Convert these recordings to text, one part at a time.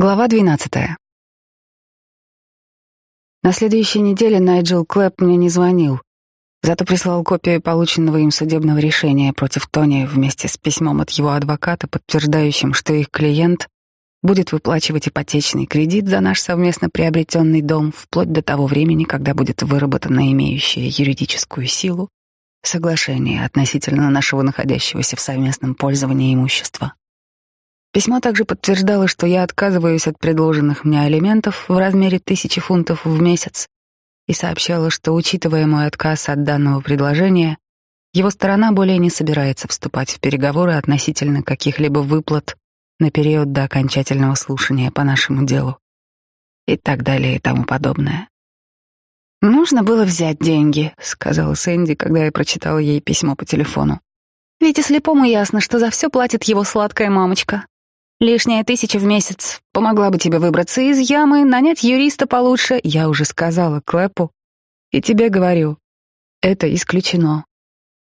Глава 12. На следующей неделе Найджел Клэп мне не звонил, зато прислал копию полученного им судебного решения против Тони вместе с письмом от его адвоката, подтверждающим, что их клиент будет выплачивать ипотечный кредит за наш совместно приобретенный дом вплоть до того времени, когда будет выработано имеющее юридическую силу соглашение относительно нашего находящегося в совместном пользовании имущества. Письмо также подтверждало, что я отказываюсь от предложенных мне алиментов в размере тысячи фунтов в месяц и сообщало, что, учитывая мой отказ от данного предложения, его сторона более не собирается вступать в переговоры относительно каких-либо выплат на период до окончательного слушания по нашему делу и так далее и тому подобное. «Нужно было взять деньги», — сказала Сэнди, когда я прочитала ей письмо по телефону. «Ведь и слепому ясно, что за все платит его сладкая мамочка. Лишняя тысяча в месяц помогла бы тебе выбраться из ямы, нанять юриста получше. Я уже сказала Клэпу. И тебе говорю, это исключено.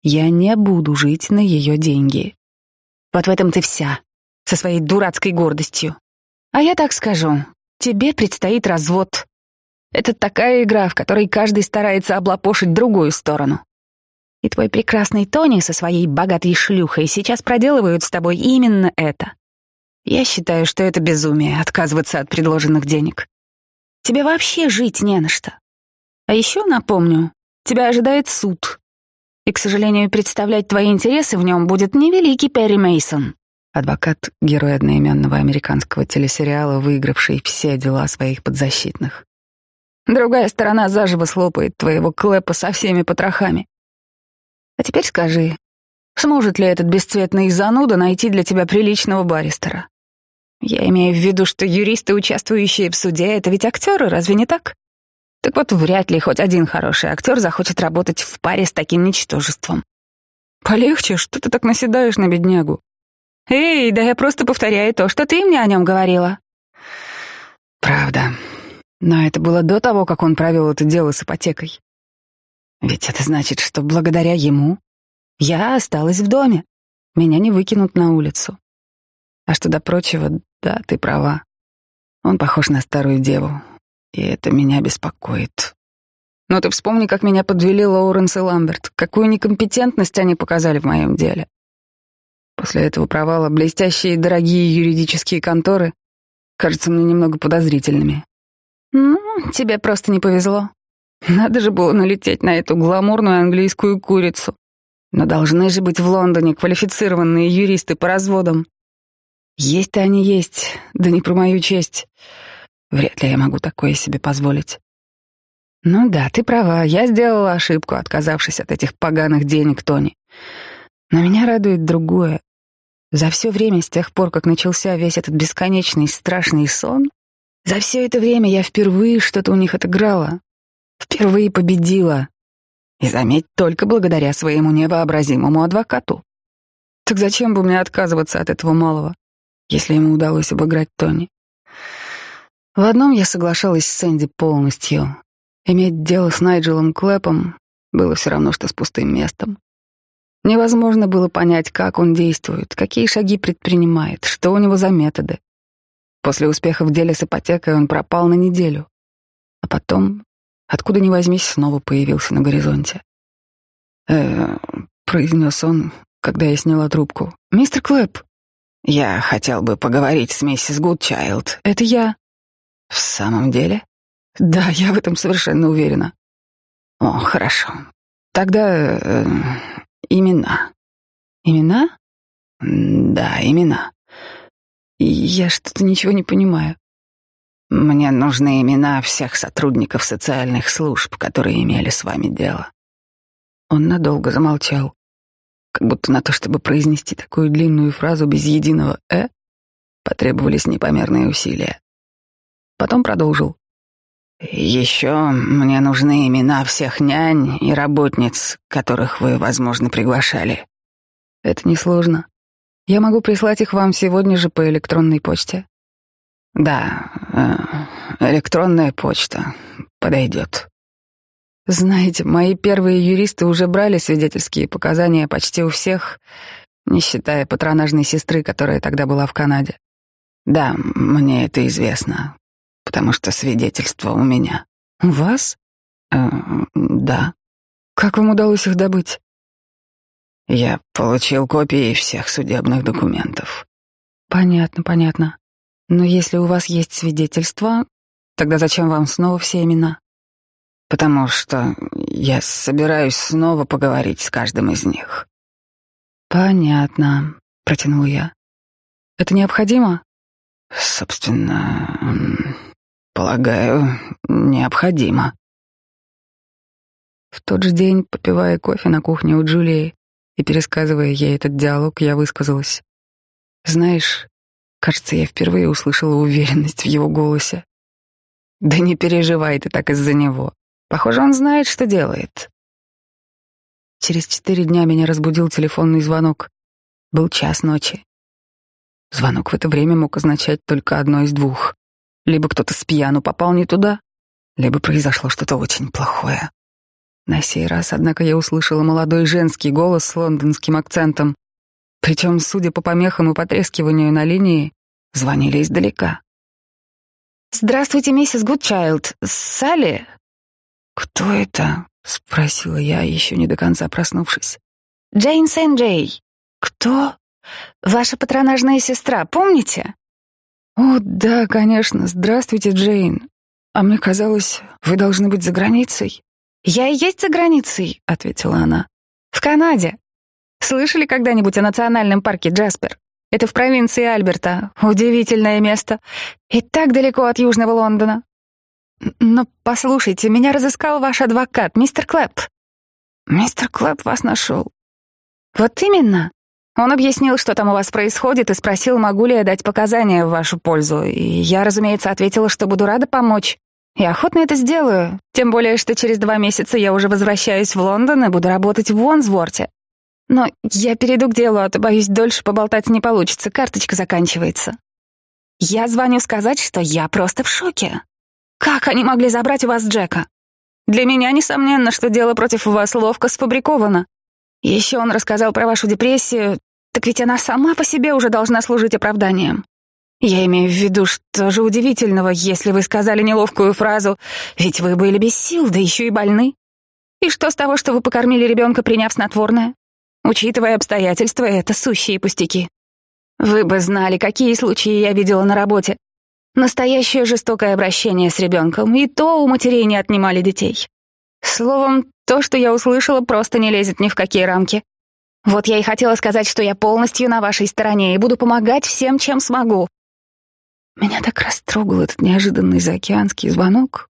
Я не буду жить на ее деньги. Вот в этом ты вся, со своей дурацкой гордостью. А я так скажу, тебе предстоит развод. Это такая игра, в которой каждый старается облапошить другую сторону. И твой прекрасный Тони со своей богатой шлюхой сейчас проделывают с тобой именно это. Я считаю, что это безумие — отказываться от предложенных денег. Тебе вообще жить не на что. А еще напомню, тебя ожидает суд. И, к сожалению, представлять твои интересы в нем будет невеликий Перри Мейсон. Адвокат, герой одноименного американского телесериала, выигравший все дела своих подзащитных. Другая сторона заживо слопает твоего Клэпа со всеми потрохами. А теперь скажи, сможет ли этот бесцветный зануда найти для тебя приличного баристера? Я имею в виду, что юристы, участвующие в суде, это ведь актеры, разве не так? Так вот, вряд ли хоть один хороший актер захочет работать в паре с таким ничтожеством. Полегче, что ты так наседаешь на беднягу? Эй, да я просто повторяю то, что ты мне о нем говорила. Правда. Но это было до того, как он провел это дело с ипотекой. Ведь это значит, что благодаря ему я осталась в доме. Меня не выкинут на улицу. А что до прочего, да, ты права. Он похож на старую деву, и это меня беспокоит. Но ты вспомни, как меня подвели Лоуренс и Ламберт, какую некомпетентность они показали в моем деле. После этого провала блестящие и дорогие юридические конторы кажутся мне немного подозрительными. Ну, тебе просто не повезло. Надо же было налететь на эту гламурную английскую курицу. Но должны же быть в Лондоне квалифицированные юристы по разводам. Есть-то они есть, да не про мою честь. Вряд ли я могу такое себе позволить. Ну да, ты права, я сделала ошибку, отказавшись от этих поганых денег Тони. Но меня радует другое. За все время с тех пор, как начался весь этот бесконечный страшный сон, за все это время я впервые что-то у них отыграла. Впервые победила. И заметь, только благодаря своему невообразимому адвокату. Так зачем бы мне отказываться от этого малого? Если ему удалось обыграть Тони. В одном я соглашалась с Сэнди полностью. Иметь дело с Найджелом Клэпом было все равно, что с пустым местом. Невозможно было понять, как он действует, какие шаги предпринимает, что у него за методы. После успеха в деле с ипотекой он пропал на неделю. А потом, откуда ни возьмись, снова появился на горизонте. «Э-э», произнес он, когда я сняла трубку. «Мистер Клэп, «Я хотел бы поговорить с миссис Гудчайлд. Это я». «В самом деле?» «Да, я в этом совершенно уверена». «О, хорошо. Тогда э, имена». «Имена?» «Да, имена. Я что-то ничего не понимаю». «Мне нужны имена всех сотрудников социальных служб, которые имели с вами дело». Он надолго замолчал как будто на то, чтобы произнести такую длинную фразу без единого «э», потребовались непомерные усилия. Потом продолжил. «Еще мне нужны имена всех нянь и работниц, которых вы, возможно, приглашали». «Это несложно. Я могу прислать их вам сегодня же по электронной почте». «Да, э, электронная почта подойдет». Знаете, мои первые юристы уже брали свидетельские показания почти у всех, не считая патронажной сестры, которая тогда была в Канаде. Да, мне это известно, потому что свидетельство у меня. У вас? Э, да. Как вам удалось их добыть? Я получил копии всех судебных документов. Понятно, понятно. Но если у вас есть свидетельства, тогда зачем вам снова все имена? Потому что я собираюсь снова поговорить с каждым из них. Понятно, протянул я. Это необходимо? Собственно, полагаю, необходимо. В тот же день, попивая кофе на кухне у Джулии и пересказывая ей этот диалог, я высказалась. Знаешь, кажется, я впервые услышала уверенность в его голосе. Да не переживай ты так из-за него. Похоже, он знает, что делает. Через четыре дня меня разбудил телефонный звонок. Был час ночи. Звонок в это время мог означать только одно из двух. Либо кто-то с пьяну попал не туда, либо произошло что-то очень плохое. На сей раз, однако, я услышала молодой женский голос с лондонским акцентом. Причем, судя по помехам и потрескиванию на линии, звонили издалека. «Здравствуйте, миссис Гудчайлд. Салли?» «Кто это?» — спросила я, еще не до конца проснувшись. «Джейн Сен-Джей». «Кто?» «Ваша патронажная сестра, помните?» «О, да, конечно. Здравствуйте, Джейн. А мне казалось, вы должны быть за границей». «Я и есть за границей», — ответила она. «В Канаде. Слышали когда-нибудь о национальном парке Джаспер? Это в провинции Альберта. Удивительное место. И так далеко от Южного Лондона. Но послушайте, меня разыскал ваш адвокат, мистер Клэп. Мистер Клэп вас нашел. Вот именно. Он объяснил, что там у вас происходит, и спросил, могу ли я дать показания в вашу пользу. И я, разумеется, ответила, что буду рада помочь. И охотно это сделаю. Тем более, что через два месяца я уже возвращаюсь в Лондон и буду работать в Вонсворте. Но я перейду к делу, а то, боюсь, дольше поболтать не получится, карточка заканчивается. Я звоню сказать, что я просто в шоке. Как они могли забрать у вас Джека? Для меня, несомненно, что дело против вас ловко сфабриковано. Еще он рассказал про вашу депрессию, так ведь она сама по себе уже должна служить оправданием. Я имею в виду, что же удивительного, если вы сказали неловкую фразу «Ведь вы были без сил, да еще и больны». И что с того, что вы покормили ребенка, приняв снотворное? Учитывая обстоятельства, это сущие пустяки. Вы бы знали, какие случаи я видела на работе. Настоящее жестокое обращение с ребенком, и то у матерей не отнимали детей. Словом, то, что я услышала, просто не лезет ни в какие рамки. Вот я и хотела сказать, что я полностью на вашей стороне и буду помогать всем, чем смогу. Меня так растрогал этот неожиданный заокеанский звонок,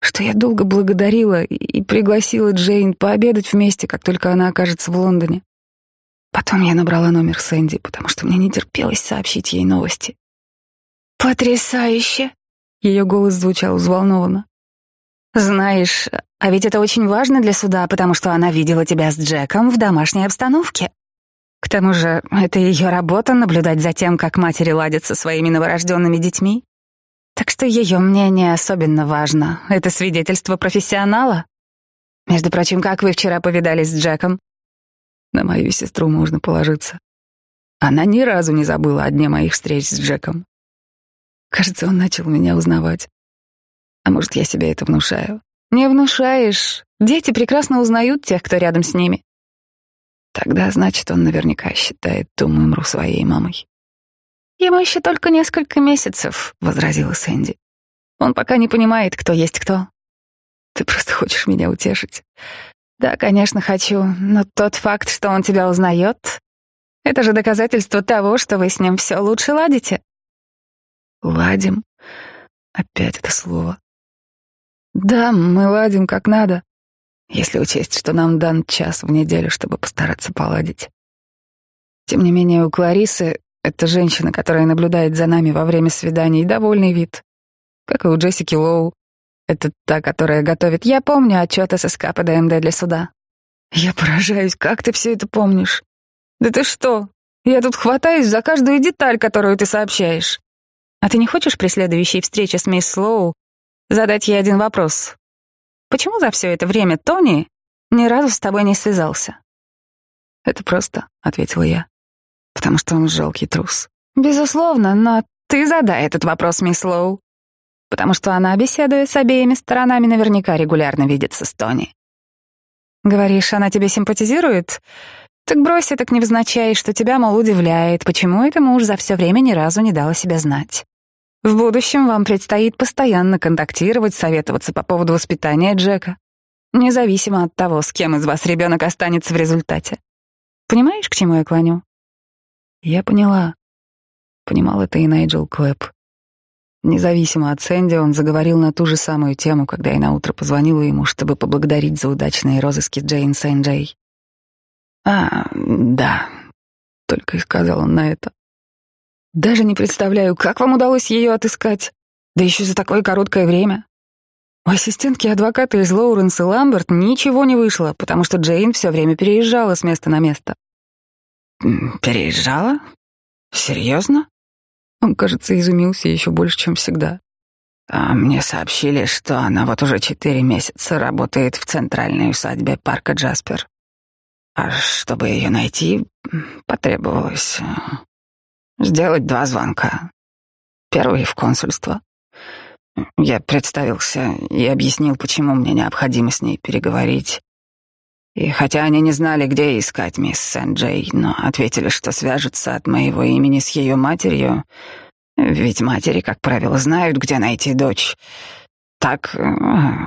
что я долго благодарила и пригласила Джейн пообедать вместе, как только она окажется в Лондоне. Потом я набрала номер Сэнди, потому что мне не терпелось сообщить ей новости. «Потрясающе!» — ее голос звучал взволнованно. «Знаешь, а ведь это очень важно для суда, потому что она видела тебя с Джеком в домашней обстановке. К тому же, это ее работа — наблюдать за тем, как матери ладят со своими новорожденными детьми. Так что ее мнение особенно важно. Это свидетельство профессионала. Между прочим, как вы вчера повидались с Джеком? На мою сестру можно положиться. Она ни разу не забыла о дне моих встреч с Джеком. Кажется, он начал меня узнавать. А может, я себе это внушаю? Не внушаешь. Дети прекрасно узнают тех, кто рядом с ними. Тогда, значит, он наверняка считает ту мымру своей мамой. «Ему еще только несколько месяцев», — возразила Сэнди. «Он пока не понимает, кто есть кто. Ты просто хочешь меня утешить. Да, конечно, хочу, но тот факт, что он тебя узнает, это же доказательство того, что вы с ним все лучше ладите. Ладим. Опять это слово. Да, мы ладим как надо, если учесть, что нам дан час в неделю, чтобы постараться поладить. Тем не менее, у Кларисы, это женщина, которая наблюдает за нами во время свиданий, довольный вид. Как и у Джессики Лоу. Это та, которая готовит. Я помню отчет ССК по ДМД для суда. Я поражаюсь, как ты все это помнишь? Да ты что? Я тут хватаюсь за каждую деталь, которую ты сообщаешь. А ты не хочешь при следующей встрече с мисс Слоу задать ей один вопрос? Почему за все это время Тони ни разу с тобой не связался? Это просто, ответила я, потому что он жалкий трус. Безусловно, но Ты задай этот вопрос, мисс Лоу. Потому что она, беседуя с обеими сторонами, наверняка регулярно видится с Тони. Говоришь, она тебе симпатизирует? Так брось это к невзначай, что тебя, мол, удивляет, почему это муж за все время ни разу не дал о себе знать. В будущем вам предстоит постоянно контактировать, советоваться по поводу воспитания Джека, независимо от того, с кем из вас ребенок останется в результате. Понимаешь, к чему я клоню? Я поняла. Понимал это и Найджел Клэп. Независимо от Сэнди, он заговорил на ту же самую тему, когда я наутро позвонила ему, чтобы поблагодарить за удачные розыски Джейн Сэнджей. «А, да», — только и сказал он на это. Даже не представляю, как вам удалось ее отыскать. Да еще за такое короткое время. У ассистентки адвоката из Лоуренс и Ламберт ничего не вышло, потому что Джейн все время переезжала с места на место. Переезжала? Серьезно? Он, кажется, изумился еще больше, чем всегда. А мне сообщили, что она вот уже четыре месяца работает в центральной усадьбе парка Джаспер. А чтобы ее найти, потребовалось сделать два звонка. Первый в консульство. Я представился и объяснил, почему мне необходимо с ней переговорить. И хотя они не знали, где искать мисс Сен-Джей, но ответили, что свяжутся от моего имени с ее матерью, ведь матери, как правило, знают, где найти дочь. Так э,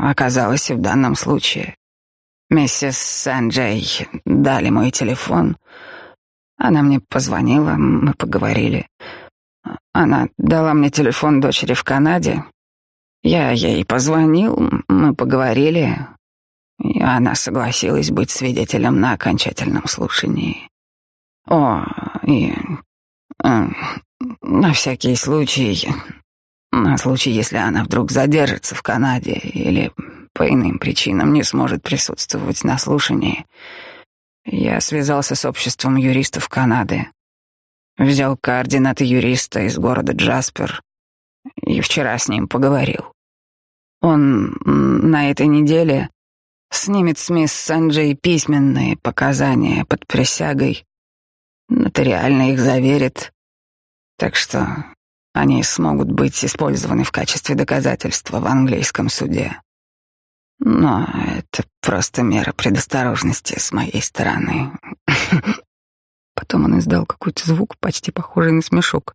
оказалось и в данном случае. Миссис Сен-Джей дали мой телефон — она мне позвонила, мы поговорили. Она дала мне телефон дочери в Канаде. Я ей позвонил, мы поговорили, и она согласилась быть свидетелем на окончательном слушании. О, и э, на всякий случай, на случай, если она вдруг задержится в Канаде или по иным причинам не сможет присутствовать на слушании, я связался с обществом юристов Канады, взял координаты юриста из города Джаспер и вчера с ним поговорил. Он на этой неделе снимет с мисс Санджей письменные показания под присягой, нотариально их заверит, так что они смогут быть использованы в качестве доказательства в английском суде. Но это просто мера предосторожности с моей стороны. Потом он издал какой-то звук, почти похожий на смешок,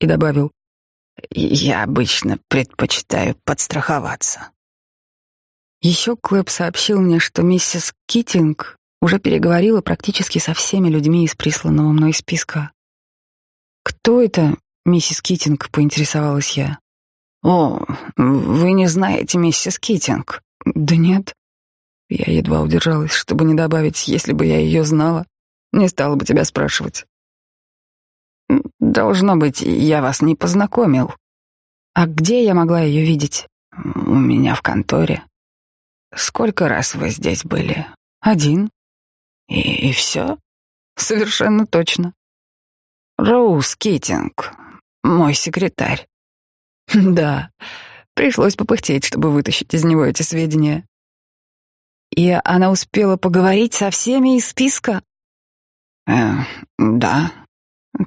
и добавил, «Я обычно предпочитаю подстраховаться». Еще Клэп сообщил мне, что миссис Китинг уже переговорила практически со всеми людьми из присланного мной списка. «Кто это, миссис Китинг?» — поинтересовалась я. «О, вы не знаете миссис Китинг?» Да нет. Я едва удержалась, чтобы не добавить, если бы я ее знала, не стала бы тебя спрашивать. Должно быть, я вас не познакомил. А где я могла ее видеть? У меня в конторе. Сколько раз вы здесь были? Один. И, и все? Совершенно точно. Роуз Китинг, мой секретарь. Да, Пришлось попыхтеть, чтобы вытащить из него эти сведения. И она успела поговорить со всеми из списка? Э, да,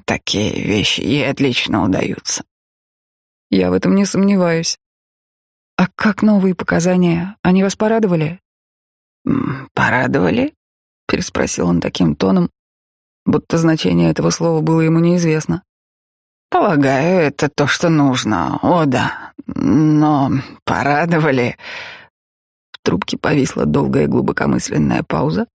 такие вещи ей отлично удаются. Я в этом не сомневаюсь. А как новые показания? Они вас порадовали? Порадовали? Переспросил он таким тоном, будто значение этого слова было ему неизвестно. Полагаю, это то, что нужно. О, да. Но порадовали. В трубке повисла долгая глубокомысленная пауза,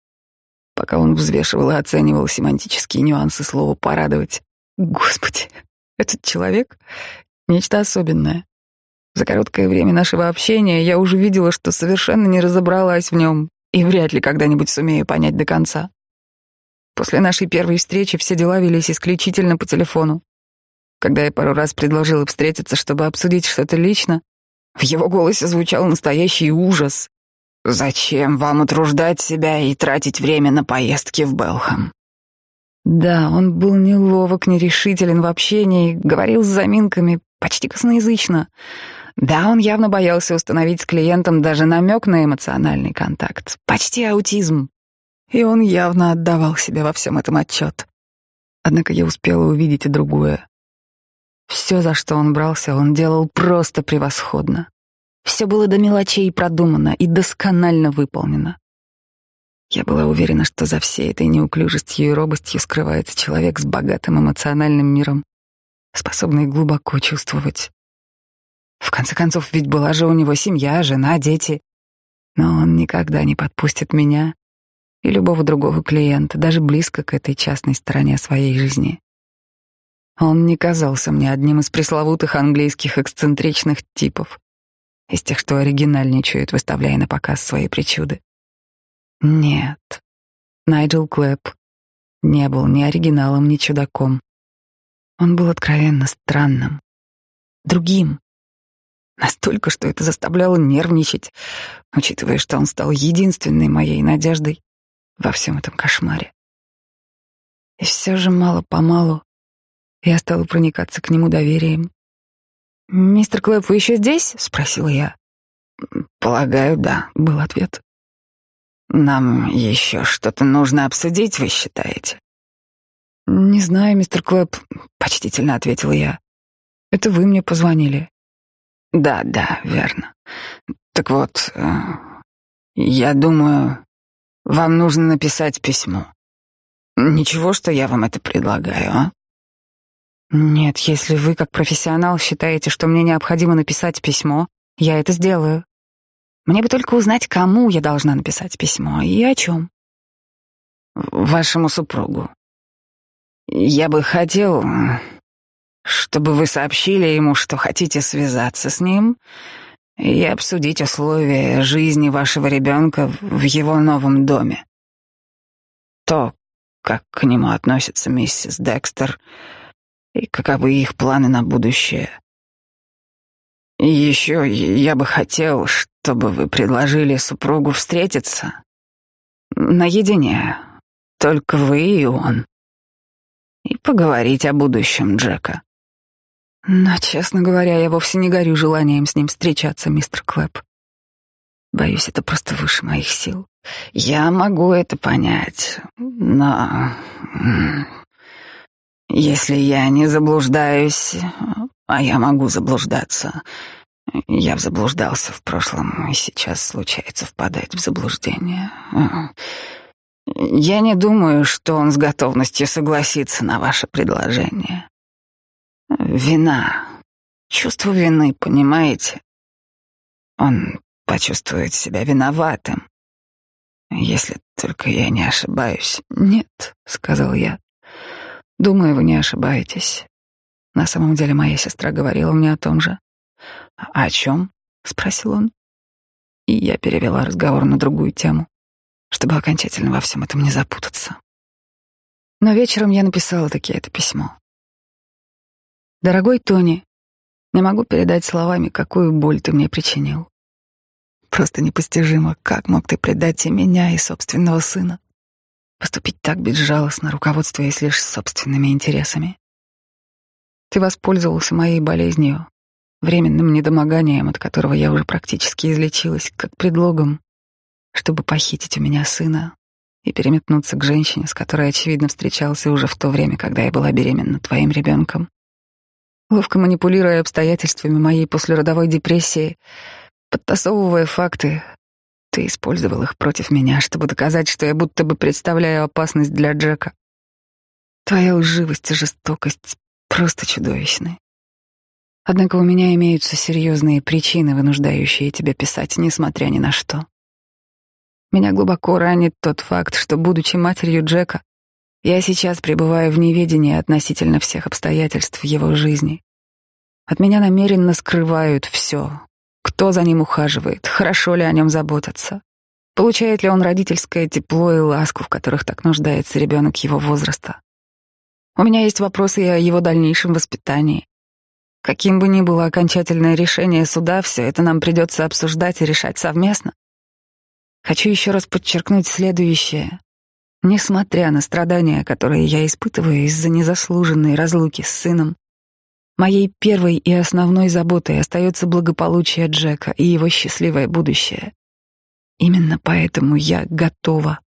пока он взвешивал и оценивал семантические нюансы слова «порадовать». Господи, этот человек — нечто особенное. За короткое время нашего общения я уже видела, что совершенно не разобралась в нем и вряд ли когда-нибудь сумею понять до конца. После нашей первой встречи все дела велись исключительно по телефону. Когда я пару раз предложила встретиться, чтобы обсудить что-то лично, в его голосе звучал настоящий ужас. «Зачем вам утруждать себя и тратить время на поездки в Белхам?» Да, он был неловок, нерешителен в общении, говорил с заминками, почти косноязычно. Да, он явно боялся установить с клиентом даже намек на эмоциональный контакт, почти аутизм. И он явно отдавал себе во всем этом отчет. Однако я успела увидеть и другое. Все, за что он брался, он делал просто превосходно. Все было до мелочей продумано и досконально выполнено. Я была уверена, что за всей этой неуклюжестью и робостью скрывается человек с богатым эмоциональным миром, способный глубоко чувствовать. В конце концов, ведь была же у него семья, жена, дети. Но он никогда не подпустит меня и любого другого клиента, даже близко к этой частной стороне своей жизни. Он не казался мне одним из пресловутых английских эксцентричных типов, из тех, что оригинальничают, выставляя на показ свои причуды. Нет, Найджел Клэп не был ни оригиналом, ни чудаком. Он был откровенно странным, другим. Настолько, что это заставляло нервничать, учитывая, что он стал единственной моей надеждой во всем этом кошмаре. И все же мало-помалу я стала проникаться к нему доверием. «Мистер Клэп, вы еще здесь?» — спросила я. «Полагаю, да», — был ответ. «Нам еще что-то нужно обсудить, вы считаете?» «Не знаю, мистер Клэп», — почтительно ответила я. «Это вы мне позвонили». «Да, да, верно. Так вот, э, я думаю, вам нужно написать письмо. Ничего, что я вам это предлагаю, а?» «Нет, если вы, как профессионал, считаете, что мне необходимо написать письмо, я это сделаю. Мне бы только узнать, кому я должна написать письмо и о чем». «Вашему супругу. Я бы хотел, чтобы вы сообщили ему, что хотите связаться с ним и обсудить условия жизни вашего ребенка в его новом доме. То, как к нему относится миссис Декстер — и каковы их планы на будущее. Еще я бы хотел, чтобы вы предложили супругу встретиться наедине, только вы и он, и поговорить о будущем Джека. Но, честно говоря, я вовсе не горю желанием с ним встречаться, мистер Клэп. Боюсь, это просто выше моих сил. Я могу это понять, но если я не заблуждаюсь, а я могу заблуждаться, я заблуждался в прошлом, и сейчас случается впадать в заблуждение. Я не думаю, что он с готовностью согласится на ваше предложение. Вина, чувство вины, понимаете? Он почувствует себя виноватым. Если только я не ошибаюсь. Нет, сказал я. Думаю, вы не ошибаетесь. На самом деле моя сестра говорила мне о том же. «О чем?» — спросил он. И я перевела разговор на другую тему, чтобы окончательно во всем этом не запутаться. Но вечером я написала таки это письмо. «Дорогой Тони, не могу передать словами, какую боль ты мне причинил. Просто непостижимо, как мог ты предать и меня, и собственного сына. Поступить так безжалостно, руководствуясь лишь собственными интересами. Ты воспользовался моей болезнью, временным недомоганием, от которого я уже практически излечилась, как предлогом, чтобы похитить у меня сына и переметнуться к женщине, с которой, очевидно, встречался уже в то время, когда я была беременна твоим ребенком. Ловко манипулируя обстоятельствами моей послеродовой депрессии, подтасовывая факты, ты использовал их против меня, чтобы доказать, что я будто бы представляю опасность для Джека. Твоя лживость и жестокость просто чудовищны. Однако у меня имеются серьезные причины, вынуждающие тебя писать, несмотря ни на что. Меня глубоко ранит тот факт, что, будучи матерью Джека, я сейчас пребываю в неведении относительно всех обстоятельств его жизни. От меня намеренно скрывают все, кто за ним ухаживает? Хорошо ли о нем заботятся? Получает ли он родительское тепло и ласку, в которых так нуждается ребенок его возраста? У меня есть вопросы и о его дальнейшем воспитании. Каким бы ни было окончательное решение суда, все это нам придется обсуждать и решать совместно. Хочу еще раз подчеркнуть следующее. Несмотря на страдания, которые я испытываю из-за незаслуженной разлуки с сыном, Моей первой и основной заботой остается благополучие Джека и его счастливое будущее. Именно поэтому я готова,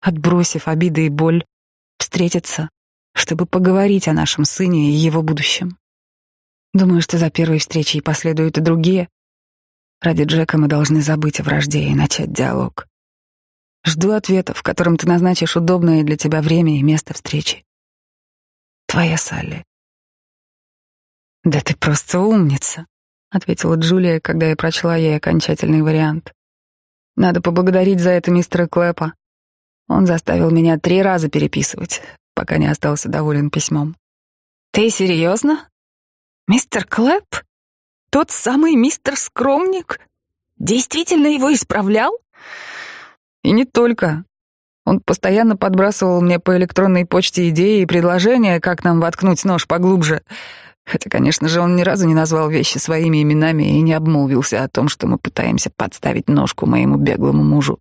отбросив обиды и боль, встретиться, чтобы поговорить о нашем сыне и его будущем. Думаю, что за первой встречей последуют и другие. Ради Джека мы должны забыть о вражде и начать диалог. Жду ответа, в котором ты назначишь удобное для тебя время и место встречи. Твоя Салли. Да ты просто умница, ответила Джулия, когда я прочла ей окончательный вариант. Надо поблагодарить за это мистера Клэпа. Он заставил меня три раза переписывать, пока не остался доволен письмом. Ты серьезно? Мистер Клэп? Тот самый мистер Скромник? Действительно его исправлял? И не только. Он постоянно подбрасывал мне по электронной почте идеи и предложения, как нам воткнуть нож поглубже. Хотя, конечно же, он ни разу не назвал вещи своими именами и не обмолвился о том, что мы пытаемся подставить ножку моему беглому мужу.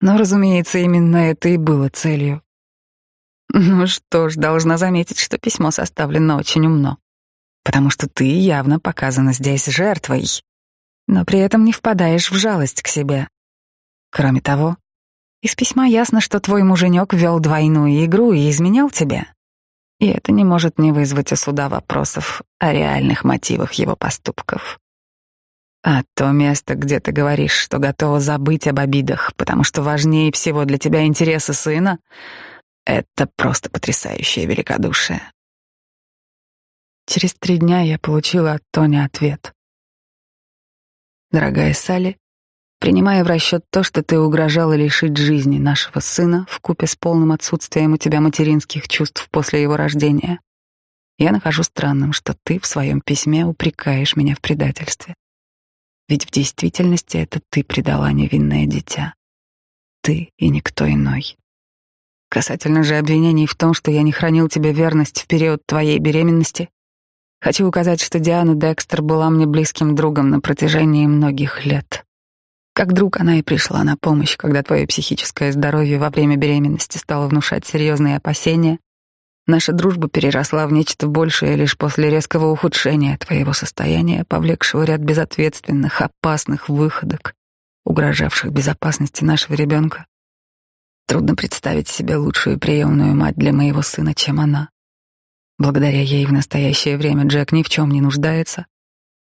Но, разумеется, именно это и было целью. Ну что ж, должна заметить, что письмо составлено очень умно. Потому что ты явно показана здесь жертвой, но при этом не впадаешь в жалость к себе. Кроме того, из письма ясно, что твой муженек вел двойную игру и изменял тебе. И это не может не вызвать у суда вопросов о реальных мотивах его поступков. А то место, где ты говоришь, что готова забыть об обидах, потому что важнее всего для тебя интересы сына, это просто потрясающее великодушие. Через три дня я получила от Тони ответ. Дорогая Салли, принимая в расчет то, что ты угрожала лишить жизни нашего сына в купе с полным отсутствием у тебя материнских чувств после его рождения, я нахожу странным, что ты в своем письме упрекаешь меня в предательстве. Ведь в действительности это ты предала невинное дитя. Ты и никто иной. Касательно же обвинений в том, что я не хранил тебе верность в период твоей беременности, хочу указать, что Диана Декстер была мне близким другом на протяжении многих лет. Как друг она и пришла на помощь, когда твое психическое здоровье во время беременности стало внушать серьезные опасения, Наша дружба переросла в нечто большее лишь после резкого ухудшения твоего состояния, повлекшего ряд безответственных, опасных выходок, угрожавших безопасности нашего ребенка. Трудно представить себе лучшую приемную мать для моего сына, чем она. Благодаря ей в настоящее время Джек ни в чем не нуждается,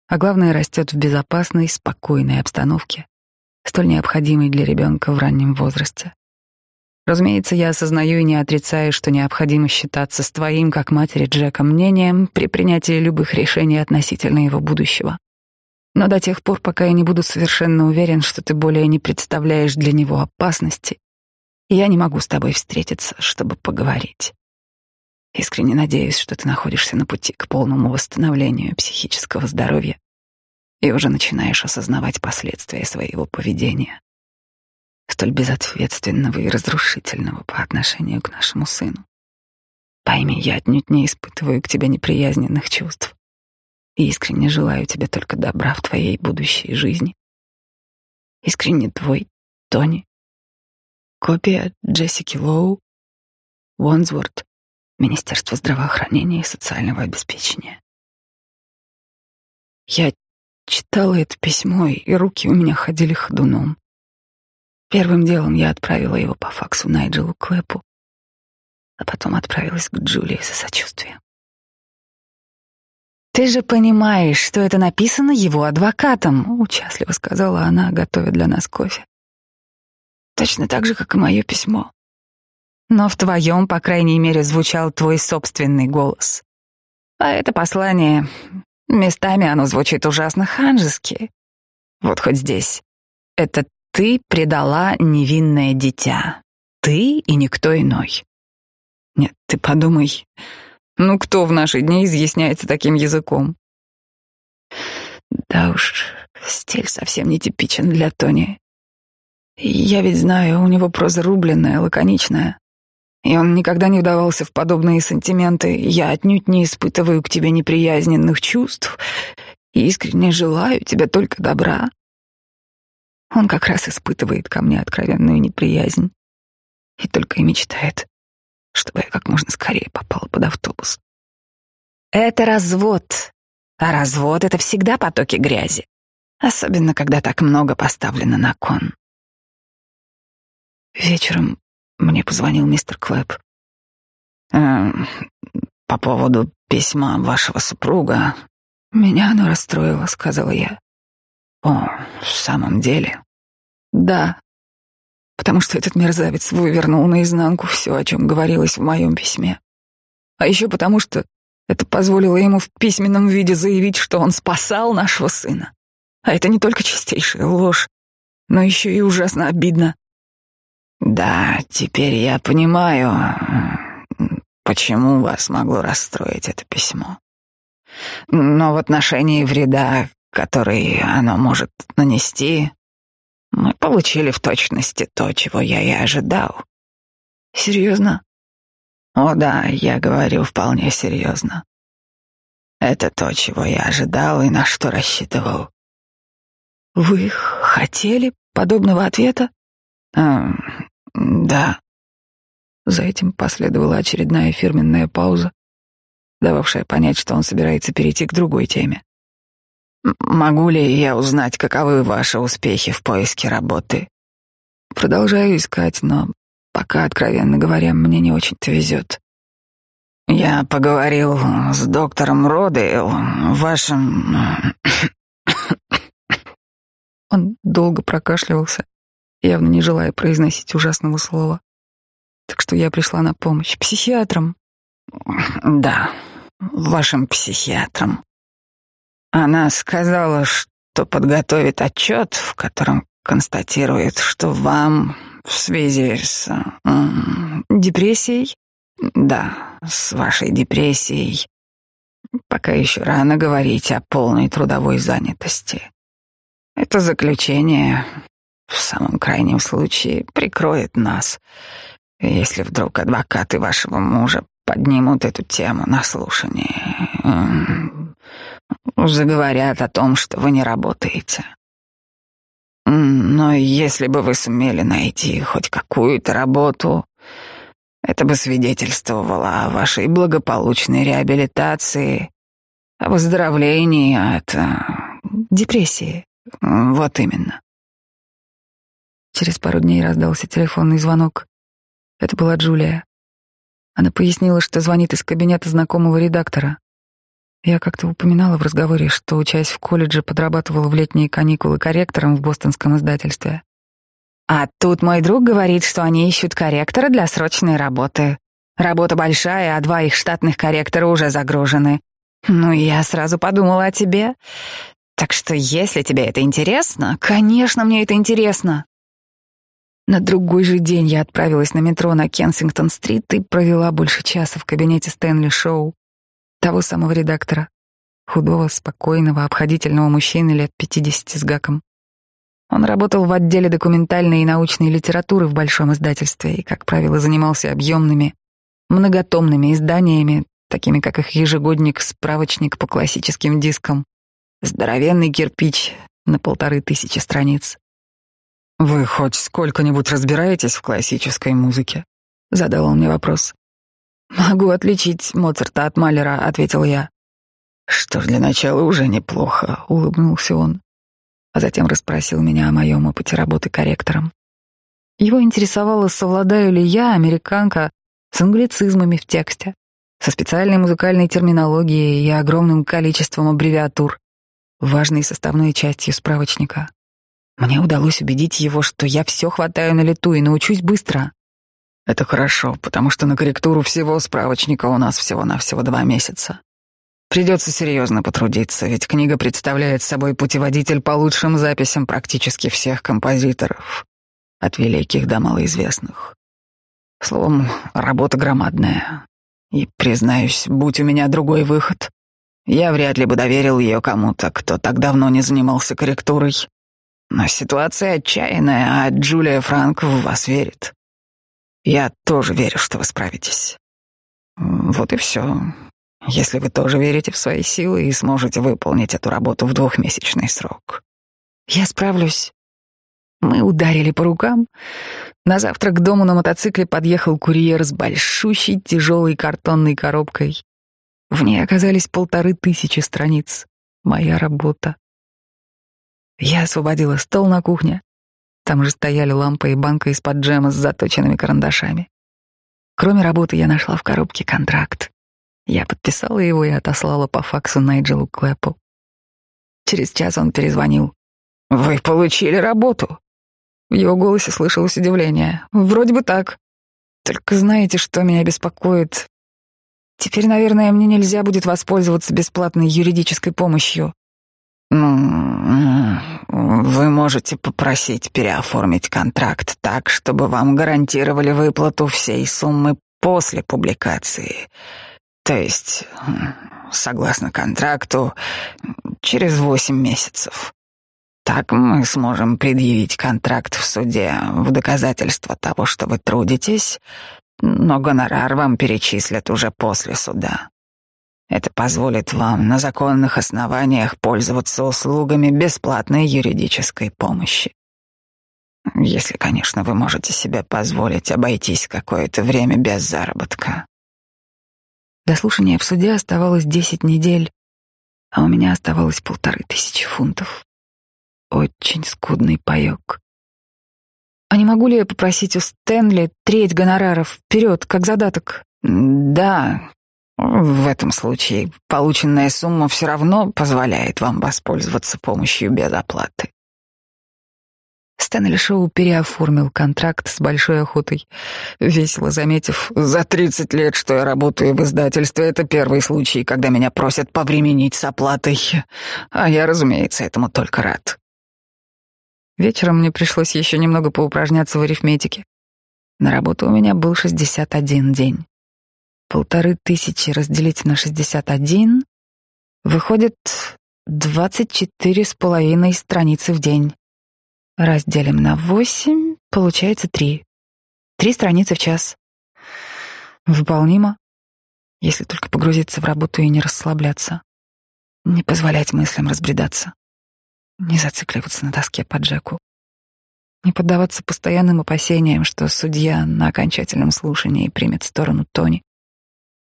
а главное, растет в безопасной, спокойной обстановке, столь необходимой для ребенка в раннем возрасте. Разумеется, я осознаю и не отрицаю, что необходимо считаться с твоим, как матери Джека, мнением при принятии любых решений относительно его будущего. Но до тех пор, пока я не буду совершенно уверен, что ты более не представляешь для него опасности, я не могу с тобой встретиться, чтобы поговорить. Искренне надеюсь, что ты находишься на пути к полному восстановлению психического здоровья и уже начинаешь осознавать последствия своего поведения столь безответственного и разрушительного по отношению к нашему сыну. Пойми, я отнюдь не испытываю к тебе неприязненных чувств и искренне желаю тебе только добра в твоей будущей жизни. Искренне твой, Тони. Копия Джессики Лоу, Вонсворт, Министерство здравоохранения и социального обеспечения. Я читала это письмо, и руки у меня ходили ходуном. Первым делом я отправила его по факсу Найджелу Клэпу, а потом отправилась к Джулии за сочувствием. «Ты же понимаешь, что это написано его адвокатом», — участливо сказала она, готовя для нас кофе. «Точно так же, как и мое письмо. Но в твоем, по крайней мере, звучал твой собственный голос. А это послание, местами оно звучит ужасно ханжески. Вот хоть здесь. Это ты предала невинное дитя. Ты и никто иной. Нет, ты подумай. Ну кто в наши дни изъясняется таким языком? Да уж, стиль совсем нетипичен для Тони. Я ведь знаю, у него проза рубленная, лаконичная. И он никогда не вдавался в подобные сантименты. Я отнюдь не испытываю к тебе неприязненных чувств и искренне желаю тебе только добра. Он как раз испытывает ко мне откровенную неприязнь и только и мечтает, чтобы я как можно скорее попала под автобус. Это развод, а развод — это всегда потоки грязи, особенно когда так много поставлено на кон. Вечером мне позвонил мистер Клэп. Э, по поводу письма вашего супруга. Меня оно расстроило, сказала я. О, в самом деле? Да, потому что этот мерзавец вывернул наизнанку все, о чем говорилось в моем письме. А еще потому, что это позволило ему в письменном виде заявить, что он спасал нашего сына. А это не только чистейшая ложь, но еще и ужасно обидно. Да, теперь я понимаю, почему вас могло расстроить это письмо. Но в отношении вреда, который оно может нанести, мы получили в точности то, чего я и ожидал. Серьезно? О да, я говорю вполне серьезно. Это то, чего я ожидал и на что рассчитывал. Вы хотели подобного ответа? А, да. За этим последовала очередная фирменная пауза, дававшая понять, что он собирается перейти к другой теме. Могу ли я узнать, каковы ваши успехи в поиске работы? Продолжаю искать, но пока, откровенно говоря, мне не очень-то везет. Я поговорил с доктором Родейл, вашим... Он долго прокашливался, явно не желая произносить ужасного слова. Так что я пришла на помощь. Психиатром. Да, вашим психиатром. Она сказала, что подготовит отчет, в котором констатирует, что вам в связи с депрессией, да, с вашей депрессией, пока еще рано говорить о полной трудовой занятости. Это заключение в самом крайнем случае прикроет нас, если вдруг адвокаты вашего мужа поднимут эту тему на слушании. Заговорят о том, что вы не работаете. Но если бы вы сумели найти хоть какую-то работу, это бы свидетельствовало о вашей благополучной реабилитации, о выздоровлении от э, депрессии. Вот именно. Через пару дней раздался телефонный звонок. Это была Джулия. Она пояснила, что звонит из кабинета знакомого редактора. Я как-то упоминала в разговоре, что, учась в колледже, подрабатывала в летние каникулы корректором в бостонском издательстве. А тут мой друг говорит, что они ищут корректора для срочной работы. Работа большая, а два их штатных корректора уже загружены. Ну, я сразу подумала о тебе. Так что, если тебе это интересно, конечно, мне это интересно. На другой же день я отправилась на метро на Кенсингтон-стрит и провела больше часа в кабинете Стэнли Шоу, того самого редактора, худого, спокойного, обходительного мужчины лет пятидесяти с гаком. Он работал в отделе документальной и научной литературы в большом издательстве и, как правило, занимался объемными, многотомными изданиями, такими как их ежегодник «Справочник по классическим дискам», здоровенный кирпич на полторы тысячи страниц. «Вы хоть сколько-нибудь разбираетесь в классической музыке?» — задал он мне вопрос. «Могу отличить Моцарта от Малера», — ответил я. «Что ж, для начала уже неплохо», — улыбнулся он, а затем расспросил меня о моем опыте работы корректором. Его интересовало, совладаю ли я, американка, с англицизмами в тексте, со специальной музыкальной терминологией и огромным количеством аббревиатур, важной составной частью справочника. Мне удалось убедить его, что я все хватаю на лету и научусь быстро. Это хорошо, потому что на корректуру всего справочника у нас всего-навсего два месяца. Придется серьезно потрудиться, ведь книга представляет собой путеводитель по лучшим записям практически всех композиторов, от великих до малоизвестных. Словом, работа громадная. И, признаюсь, будь у меня другой выход, я вряд ли бы доверил ее кому-то, кто так давно не занимался корректурой но ситуация отчаянная, а Джулия Франк в вас верит. Я тоже верю, что вы справитесь. Вот и все. Если вы тоже верите в свои силы и сможете выполнить эту работу в двухмесячный срок. Я справлюсь. Мы ударили по рукам. На завтра к дому на мотоцикле подъехал курьер с большущей тяжелой картонной коробкой. В ней оказались полторы тысячи страниц. Моя работа. Я освободила стол на кухне. Там же стояли лампа и банка из-под джема с заточенными карандашами. Кроме работы я нашла в коробке контракт. Я подписала его и отослала по факсу Найджелу Клэпу. Через час он перезвонил. «Вы получили работу?» В его голосе слышалось удивление. «Вроде бы так. Только знаете, что меня беспокоит? Теперь, наверное, мне нельзя будет воспользоваться бесплатной юридической помощью». «Ну, вы можете попросить переоформить контракт так, чтобы вам гарантировали выплату всей суммы после публикации. То есть, согласно контракту, через восемь месяцев. Так мы сможем предъявить контракт в суде в доказательство того, что вы трудитесь, но гонорар вам перечислят уже после суда. Это позволит вам на законных основаниях пользоваться услугами бесплатной юридической помощи. Если, конечно, вы можете себе позволить обойтись какое-то время без заработка. До слушания в суде оставалось десять недель, а у меня оставалось полторы тысячи фунтов. Очень скудный паёк. А не могу ли я попросить у Стэнли треть гонораров вперед, как задаток? Да, в этом случае полученная сумма все равно позволяет вам воспользоваться помощью без оплаты. Стэнли Шоу переоформил контракт с Большой Охотой, весело заметив, «За тридцать лет, что я работаю в издательстве, это первый случай, когда меня просят повременить с оплатой, а я, разумеется, этому только рад». Вечером мне пришлось еще немного поупражняться в арифметике. На работу у меня был 61 день. Полторы тысячи разделить на 61 выходит 24 с половиной страницы в день. Разделим на восемь, получается три. Три страницы в час. Выполнимо, если только погрузиться в работу и не расслабляться. Не позволять мыслям разбредаться. Не зацикливаться на доске по Джеку. Не поддаваться постоянным опасениям, что судья на окончательном слушании примет сторону Тони.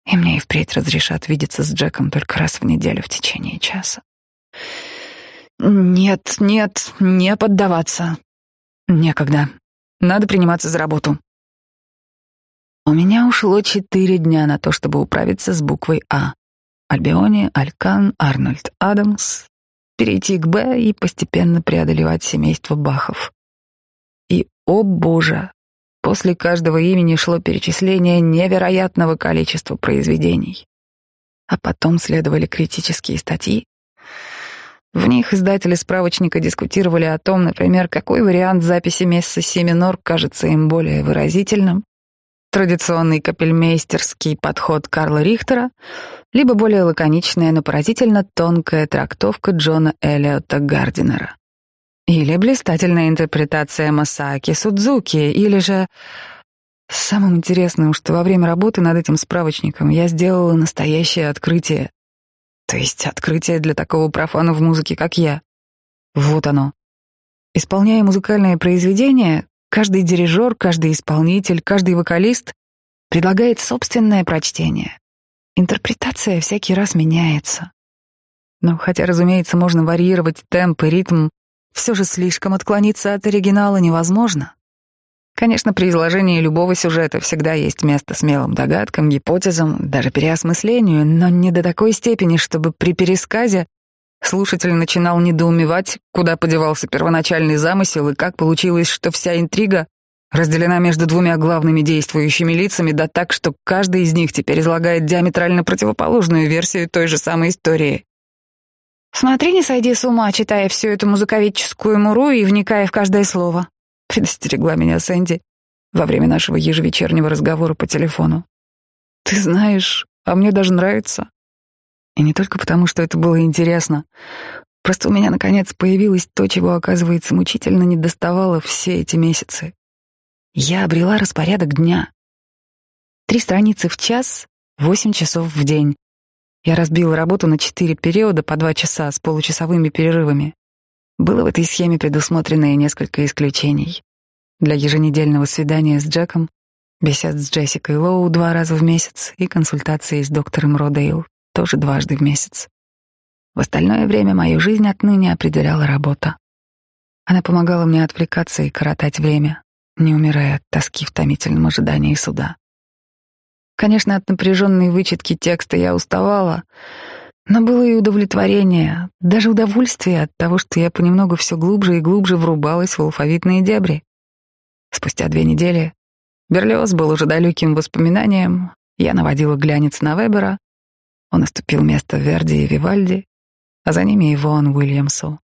И мне и впредь разрешат видеться с Джеком только раз в неделю в течение часа. Нет, нет, не поддаваться. Некогда. Надо приниматься за работу. У меня ушло четыре дня на то, чтобы управиться с буквой А. Альбиони, Алькан, Арнольд Адамс, перейти к Б и постепенно преодолевать семейство Бахов. И, о боже, после каждого имени шло перечисление невероятного количества произведений. А потом следовали критические статьи, в них издатели справочника дискутировали о том, например, какой вариант записи мессы си минор кажется им более выразительным, традиционный капельмейстерский подход Карла Рихтера, либо более лаконичная, но поразительно тонкая трактовка Джона Эллиота Гардинера. Или блистательная интерпретация Масаки Судзуки, или же... Самым интересным, что во время работы над этим справочником я сделала настоящее открытие. То есть открытие для такого профана в музыке, как я. Вот оно. Исполняя музыкальное произведение, каждый дирижер, каждый исполнитель, каждый вокалист предлагает собственное прочтение. Интерпретация всякий раз меняется. Но хотя, разумеется, можно варьировать темп и ритм, все же слишком отклониться от оригинала невозможно. Конечно, при изложении любого сюжета всегда есть место смелым догадкам, гипотезам, даже переосмыслению, но не до такой степени, чтобы при пересказе слушатель начинал недоумевать, куда подевался первоначальный замысел и как получилось, что вся интрига разделена между двумя главными действующими лицами, да так, что каждый из них теперь излагает диаметрально противоположную версию той же самой истории. «Смотри, не сойди с ума, читая всю эту музыковедческую муру и вникая в каждое слово», предостерегла меня Сэнди во время нашего ежевечернего разговора по телефону. Ты знаешь, а мне даже нравится. И не только потому, что это было интересно. Просто у меня, наконец, появилось то, чего, оказывается, мучительно не доставало все эти месяцы. Я обрела распорядок дня. Три страницы в час, восемь часов в день. Я разбила работу на четыре периода по два часа с получасовыми перерывами. Было в этой схеме предусмотрено и несколько исключений. Для еженедельного свидания с Джеком, бесед с Джессикой Лоу два раза в месяц и консультации с доктором Родейл тоже дважды в месяц. В остальное время мою жизнь отныне определяла работа. Она помогала мне отвлекаться и коротать время, не умирая от тоски в томительном ожидании суда. Конечно, от напряженной вычетки текста я уставала, но было и удовлетворение, даже удовольствие от того, что я понемногу все глубже и глубже врубалась в алфавитные дебри. Спустя две недели Берлиоз был уже далеким воспоминанием, я наводила глянец на Вебера, он уступил место Верди и Вивальди, а за ними и Вон Уильямсу.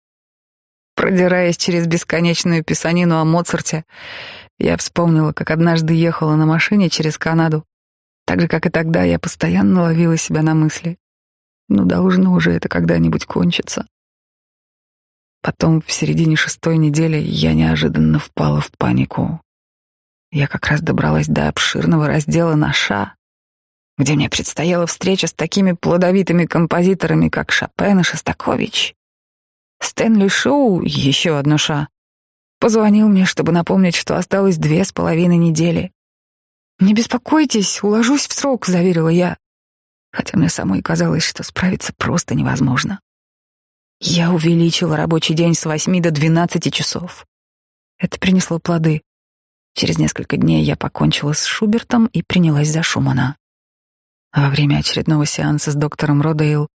Продираясь через бесконечную писанину о Моцарте, я вспомнила, как однажды ехала на машине через Канаду. Так же, как и тогда, я постоянно ловила себя на мысли. Ну, должно уже это когда-нибудь кончиться. Потом, в середине шестой недели, я неожиданно впала в панику. Я как раз добралась до обширного раздела на ша, где мне предстояла встреча с такими плодовитыми композиторами, как Шопен и Шостакович. Стэнли Шоу, еще одно ша, позвонил мне, чтобы напомнить, что осталось две с половиной недели. «Не беспокойтесь, уложусь в срок», — заверила я, хотя мне самой казалось, что справиться просто невозможно. Я увеличила рабочий день с восьми до двенадцати часов. Это принесло плоды. Через несколько дней я покончила с Шубертом и принялась за Шумана. Во время очередного сеанса с доктором Родейл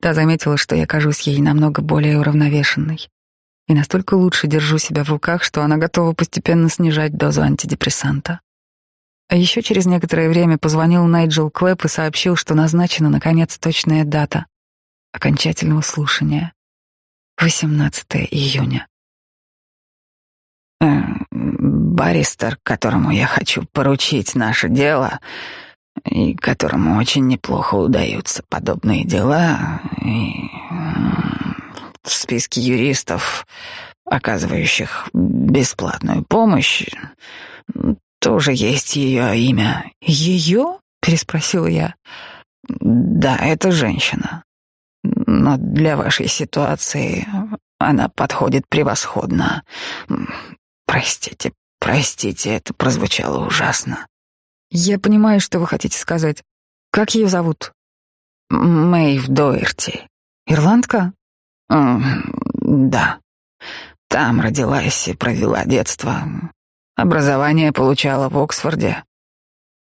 та заметила, что я кажусь ей намного более уравновешенной и настолько лучше держу себя в руках, что она готова постепенно снижать дозу антидепрессанта. А еще через некоторое время позвонил Найджел Клэп и сообщил, что назначена, наконец, точная дата окончательного слушания — 18 июня. Э, баристер, которому я хочу поручить наше дело, и которому очень неплохо удаются подобные дела, и в списке юристов, оказывающих бесплатную помощь, тоже есть ее имя. Ее? переспросила я. Да, это женщина. Но для вашей ситуации она подходит превосходно. Простите, простите, это прозвучало ужасно. Я понимаю, что вы хотите сказать. Как ее зовут? Мэйв Доерти. Ирландка? Да. Там родилась и провела детство. Образование получала в Оксфорде.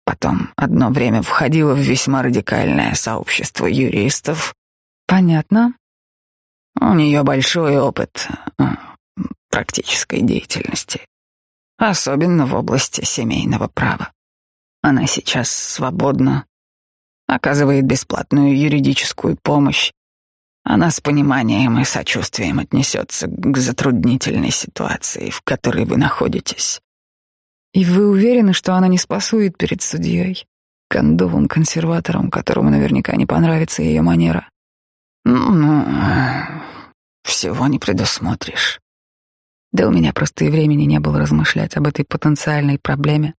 Потом одно время входила в весьма радикальное сообщество юристов. Понятно. У нее большой опыт практической деятельности, особенно в области семейного права. Она сейчас свободна, оказывает бесплатную юридическую помощь. Она с пониманием и сочувствием отнесется к затруднительной ситуации, в которой вы находитесь. И вы уверены, что она не спасует перед судьей, кондовым консерватором, которому наверняка не понравится ее манера? Ну, всего не предусмотришь. Да у меня просто и времени не было размышлять об этой потенциальной проблеме,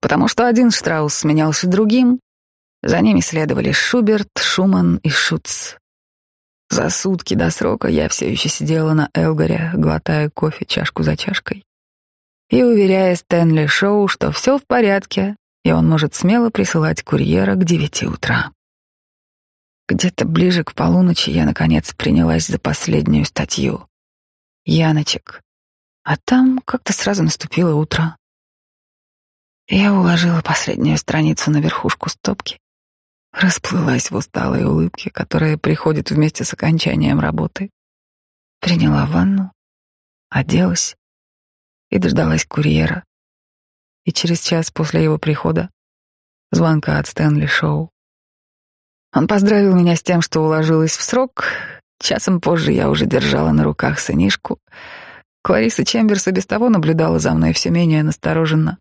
потому что один Штраус сменялся другим, за ними следовали Шуберт, Шуман и Шуц. За сутки до срока я все еще сидела на Элгаре, глотая кофе чашку за чашкой и уверяя Стэнли Шоу, что все в порядке, и он может смело присылать курьера к девяти утра. Где-то ближе к полуночи я, наконец, принялась за последнюю статью. Яночек. А там как-то сразу наступило утро. Я уложила последнюю страницу на верхушку стопки, расплылась в усталой улыбке, которая приходит вместе с окончанием работы. Приняла ванну, оделась и дождалась курьера. И через час после его прихода звонка от Стэнли Шоу. Он поздравил меня с тем, что уложилась в срок. Часом позже я уже держала на руках сынишку. Клариса Чемберс и без того наблюдала за мной все менее настороженно.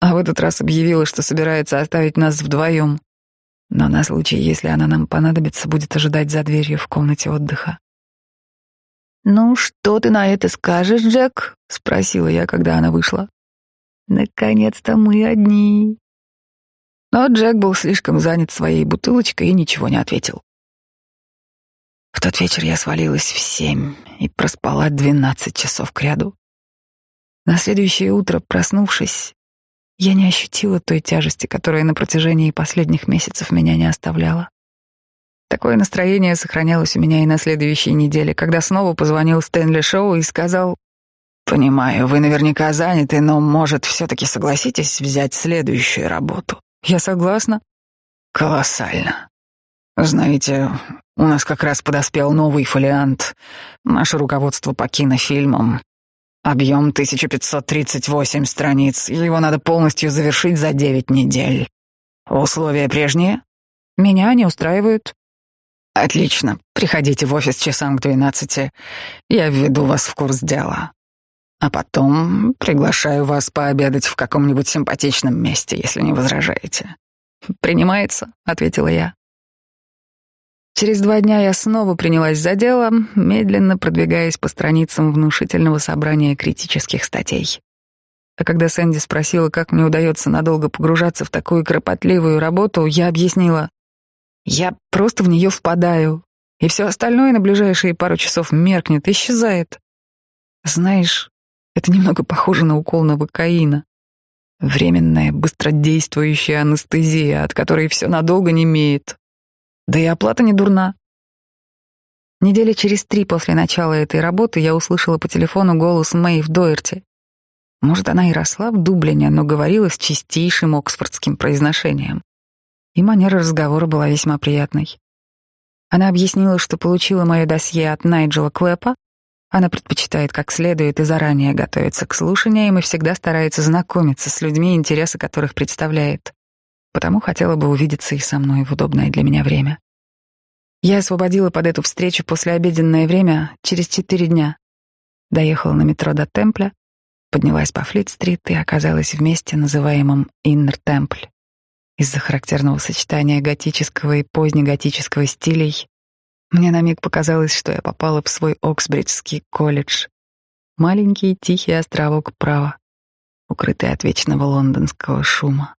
А в этот раз объявила, что собирается оставить нас вдвоем. Но на случай, если она нам понадобится, будет ожидать за дверью в комнате отдыха. «Ну, что ты на это скажешь, Джек?» — спросила я, когда она вышла. «Наконец-то мы одни». Но Джек был слишком занят своей бутылочкой и ничего не ответил. В тот вечер я свалилась в семь и проспала двенадцать часов кряду. На следующее утро, проснувшись, я не ощутила той тяжести, которая на протяжении последних месяцев меня не оставляла. Такое настроение сохранялось у меня и на следующей неделе, когда снова позвонил Стэнли Шоу и сказал, «Понимаю, вы наверняка заняты, но, может, все-таки согласитесь взять следующую работу?» Я согласна. Колоссально. Знаете, у нас как раз подоспел новый фолиант. Наше руководство по кинофильмам. Объем 1538 страниц, его надо полностью завершить за 9 недель. Условия прежние? Меня не устраивают. Отлично. Приходите в офис часам к 12. Я введу вас в курс дела. А потом приглашаю вас пообедать в каком-нибудь симпатичном месте, если не возражаете. Принимается, ответила я. Через два дня я снова принялась за дело, медленно продвигаясь по страницам внушительного собрания критических статей. А когда Сэнди спросила, как мне удается надолго погружаться в такую кропотливую работу, я объяснила. Я просто в нее впадаю, и все остальное на ближайшие пару часов меркнет, исчезает. Знаешь, это немного похоже на укол новокаина. Временная, быстродействующая анестезия, от которой все надолго не имеет. Да и оплата не дурна. Недели через три после начала этой работы я услышала по телефону голос Мэй в Дойерте. Может, она и росла в Дублине, но говорила с чистейшим оксфордским произношением. И манера разговора была весьма приятной. Она объяснила, что получила мое досье от Найджела Клэпа. Она предпочитает как следует и заранее готовиться к слушаниям и всегда старается знакомиться с людьми, интересы которых представляет потому хотела бы увидеться и со мной в удобное для меня время. Я освободила под эту встречу послеобеденное время через четыре дня. Доехала на метро до Темпля, поднялась по Флит-стрит и оказалась в месте, называемом Иннер-Темпль. Из-за характерного сочетания готического и позднеготического стилей мне на миг показалось, что я попала в свой Оксбриджский колледж. Маленький тихий островок права, укрытый от вечного лондонского шума.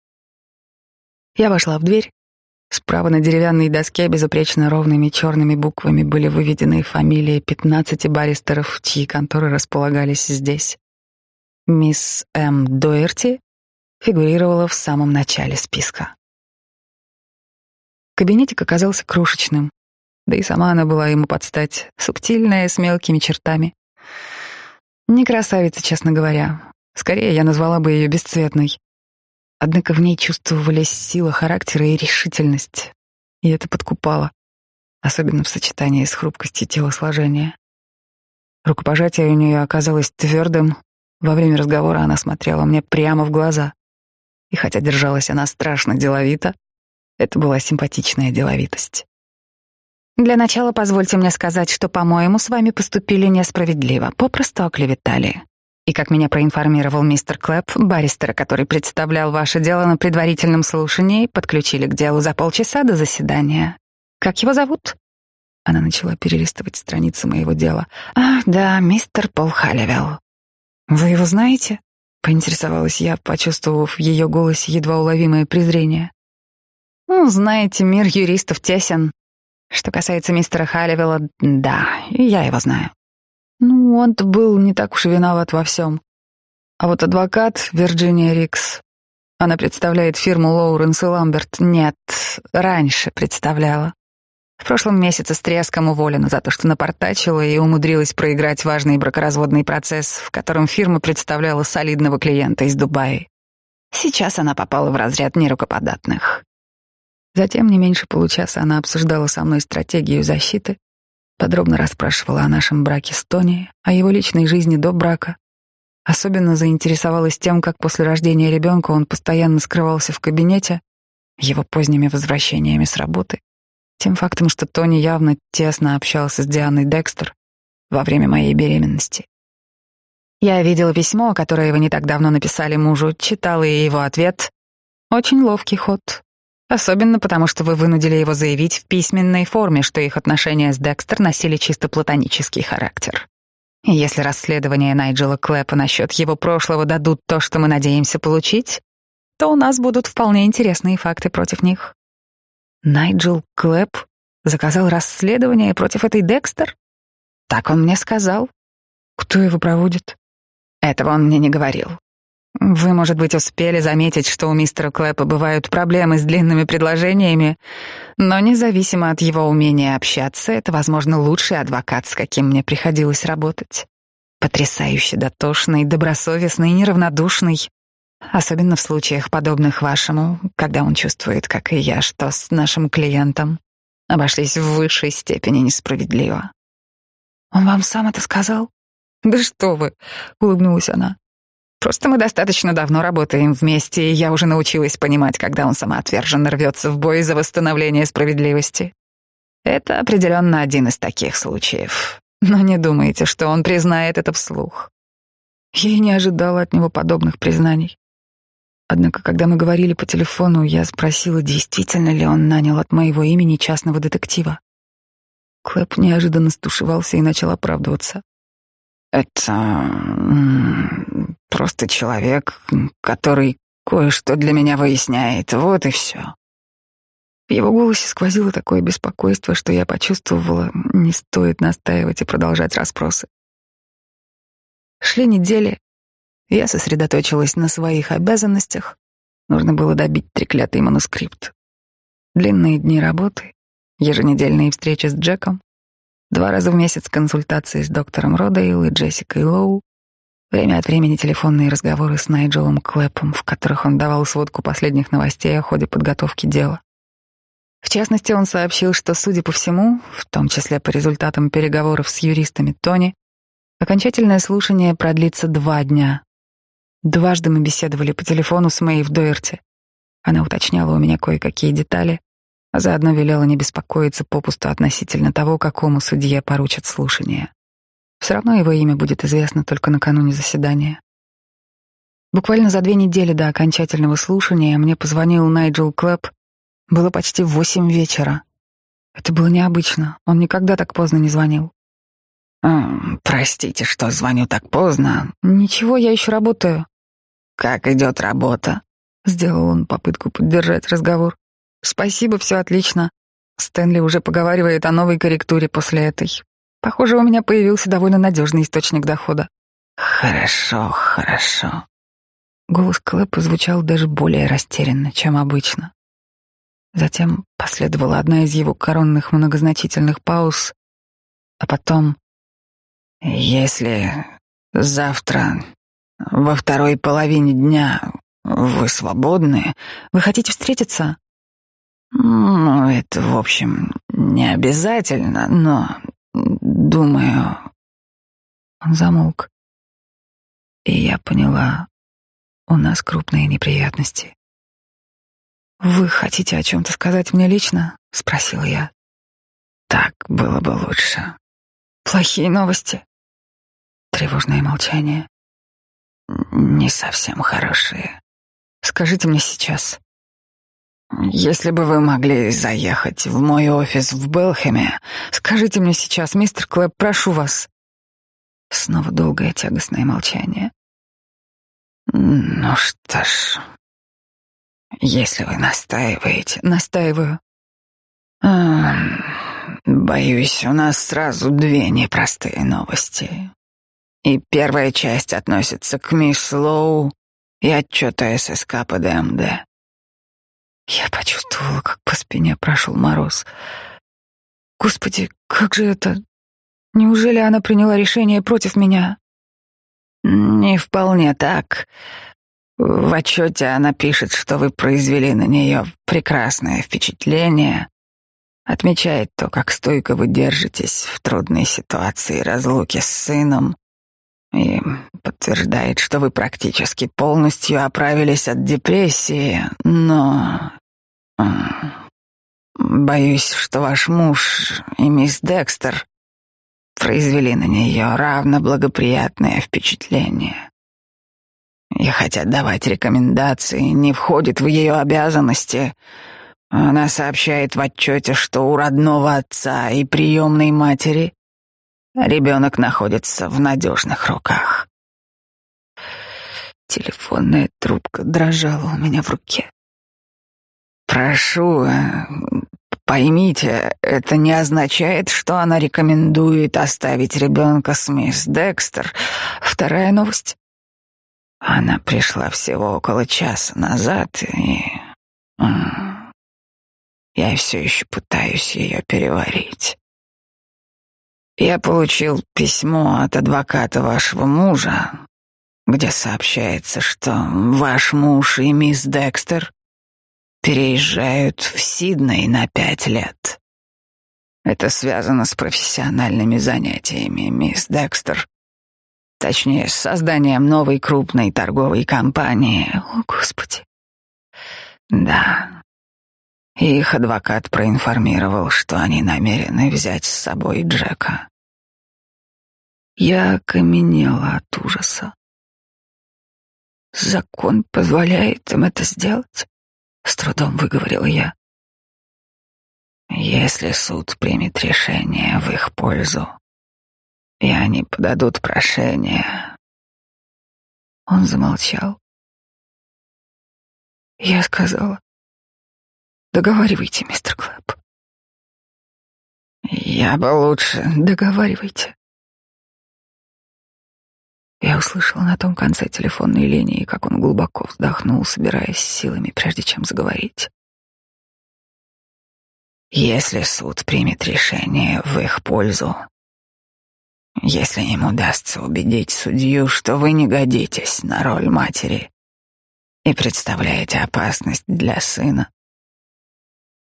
Я вошла в дверь. Справа на деревянной доске безупречно ровными черными буквами были выведены фамилии пятнадцати баристеров, чьи конторы располагались здесь. Мисс М. Дуэрти фигурировала в самом начале списка. Кабинетик оказался крошечным, да и сама она была ему под стать, субтильная, с мелкими чертами. Не красавица, честно говоря. Скорее, я назвала бы ее бесцветной. Однако в ней чувствовались сила характера и решительность, и это подкупало, особенно в сочетании с хрупкостью телосложения. Рукопожатие у нее оказалось твердым. Во время разговора она смотрела мне прямо в глаза. И хотя держалась она страшно деловито, это была симпатичная деловитость. Для начала позвольте мне сказать, что, по-моему, с вами поступили несправедливо, попросту оклеветали. И, как меня проинформировал мистер Клэп, баристера, который представлял ваше дело на предварительном слушании, подключили к делу за полчаса до заседания. Как его зовут? Она начала перелистывать страницы моего дела. «Ах, да, мистер Пол Халливелл». «Вы его знаете?» — поинтересовалась я, почувствовав в ее голосе едва уловимое презрение. «Ну, знаете, мир юристов тесен. Что касается мистера Халливелла, да, я его знаю. Ну, он был не так уж и виноват во всем. А вот адвокат Вирджиния Рикс, она представляет фирму Лоуренс и Ламберт, нет, раньше представляла. В прошлом месяце с треском уволена за то, что напортачила и умудрилась проиграть важный бракоразводный процесс, в котором фирма представляла солидного клиента из Дубая. Сейчас она попала в разряд нерукоподатных. Затем не меньше получаса она обсуждала со мной стратегию защиты, Подробно расспрашивала о нашем браке с Тони, о его личной жизни до брака. Особенно заинтересовалась тем, как после рождения ребенка он постоянно скрывался в кабинете, его поздними возвращениями с работы, тем фактом, что Тони явно тесно общался с Дианой Декстер во время моей беременности. Я видела письмо, которое вы не так давно написали мужу, читала и его ответ. Очень ловкий ход. Особенно потому, что вы вынудили его заявить в письменной форме, что их отношения с Декстер носили чисто платонический характер. И если расследование Найджела Клэпа насчет его прошлого дадут то, что мы надеемся получить, то у нас будут вполне интересные факты против них. Найджел Клэп заказал расследование против этой Декстер? Так он мне сказал. Кто его проводит? Этого он мне не говорил. Вы, может быть, успели заметить, что у мистера Клэпа бывают проблемы с длинными предложениями, но независимо от его умения общаться, это, возможно, лучший адвокат, с каким мне приходилось работать. Потрясающе дотошный, добросовестный, неравнодушный. Особенно в случаях, подобных вашему, когда он чувствует, как и я, что с нашим клиентом обошлись в высшей степени несправедливо. Он вам сам это сказал? Да что вы, улыбнулась она. Просто мы достаточно давно работаем вместе, и я уже научилась понимать, когда он самоотверженно рвется в бой за восстановление справедливости. Это определенно один из таких случаев. Но не думайте, что он признает это вслух. Я и не ожидала от него подобных признаний. Однако, когда мы говорили по телефону, я спросила, действительно ли он нанял от моего имени частного детектива. Клэп неожиданно стушевался и начал оправдываться. «Это просто человек, который кое-что для меня выясняет, вот и все». В его голосе сквозило такое беспокойство, что я почувствовала, не стоит настаивать и продолжать расспросы. Шли недели, я сосредоточилась на своих обязанностях. Нужно было добить треклятый манускрипт. Длинные дни работы, еженедельные встречи с Джеком, два раза в месяц консультации с доктором Родейл и Джессикой Лоу, время от времени телефонные разговоры с Найджелом Клэпом, в которых он давал сводку последних новостей о ходе подготовки дела. В частности, он сообщил, что, судя по всему, в том числе по результатам переговоров с юристами Тони, окончательное слушание продлится два дня, Дважды мы беседовали по телефону с Мэй в Дойерте. Она уточняла у меня кое-какие детали, а заодно велела не беспокоиться попусту относительно того, какому судье поручат слушание. Все равно его имя будет известно только накануне заседания. Буквально за две недели до окончательного слушания мне позвонил Найджел Клэп. Было почти восемь вечера. Это было необычно. Он никогда так поздно не звонил. «Простите, что звоню так поздно». «Ничего, я еще работаю». «Как идет работа?» Сделал он попытку поддержать разговор. «Спасибо, все отлично. Стэнли уже поговаривает о новой корректуре после этой. Похоже, у меня появился довольно надежный источник дохода». «Хорошо, хорошо». Голос Клэпа звучал даже более растерянно, чем обычно. Затем последовала одна из его коронных многозначительных пауз, а потом... «Если завтра во второй половине дня вы свободны? Вы хотите встретиться? Ну, это, в общем, не обязательно, но, думаю... Он замолк. И я поняла, у нас крупные неприятности. «Вы хотите о чем-то сказать мне лично?» — спросила я. «Так было бы лучше». «Плохие новости?» Тревожное молчание не совсем хорошие. Скажите мне сейчас. Если бы вы могли заехать в мой офис в Белхэме, скажите мне сейчас, мистер Клэп, прошу вас. Снова долгое тягостное молчание. Ну что ж, если вы настаиваете, настаиваю. Боюсь, у нас сразу две непростые новости. И первая часть относится к мисс Лоу и отчету ССК по ДМД. Я почувствовала, как по спине прошел мороз. Господи, как же это? Неужели она приняла решение против меня? Не вполне так. В отчете она пишет, что вы произвели на нее прекрасное впечатление, отмечает то, как стойко вы держитесь в трудной ситуации разлуки с сыном, и подтверждает, что вы практически полностью оправились от депрессии, но... Боюсь, что ваш муж и мисс Декстер произвели на нее равно благоприятное впечатление. И хотя давать рекомендации не входит в ее обязанности, она сообщает в отчете, что у родного отца и приемной матери Ребенок находится в надежных руках. Телефонная трубка дрожала у меня в руке. Прошу, э, поймите, это не означает, что она рекомендует оставить ребенка с мисс Декстер. Вторая новость. Она пришла всего около часа назад, и я все еще пытаюсь ее переварить. Я получил письмо от адвоката вашего мужа. где сообщается, что ваш муж и мисс Декстер переезжают в Сидней на пять лет. Это связано с профессиональными занятиями, мисс Декстер. Точнее, с созданием новой крупной торговой компании. О, Господи. Да. Их адвокат проинформировал, что они намерены взять с собой Джека. Я окаменела от ужаса. Закон позволяет им это сделать? С трудом выговорила я. Если суд примет решение в их пользу, и они подадут прошение. Он замолчал. Я сказала, договаривайте, мистер Клэп. Я бы лучше... Договаривайте. Я услышала на том конце телефонной линии, как он глубоко вздохнул, собираясь силами, прежде чем заговорить. Если суд примет решение в их пользу, если им удастся убедить судью, что вы не годитесь на роль матери и представляете опасность для сына,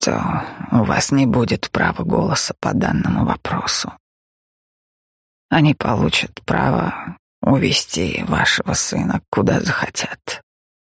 то у вас не будет права голоса по данному вопросу. Они получат право увести вашего сына куда захотят.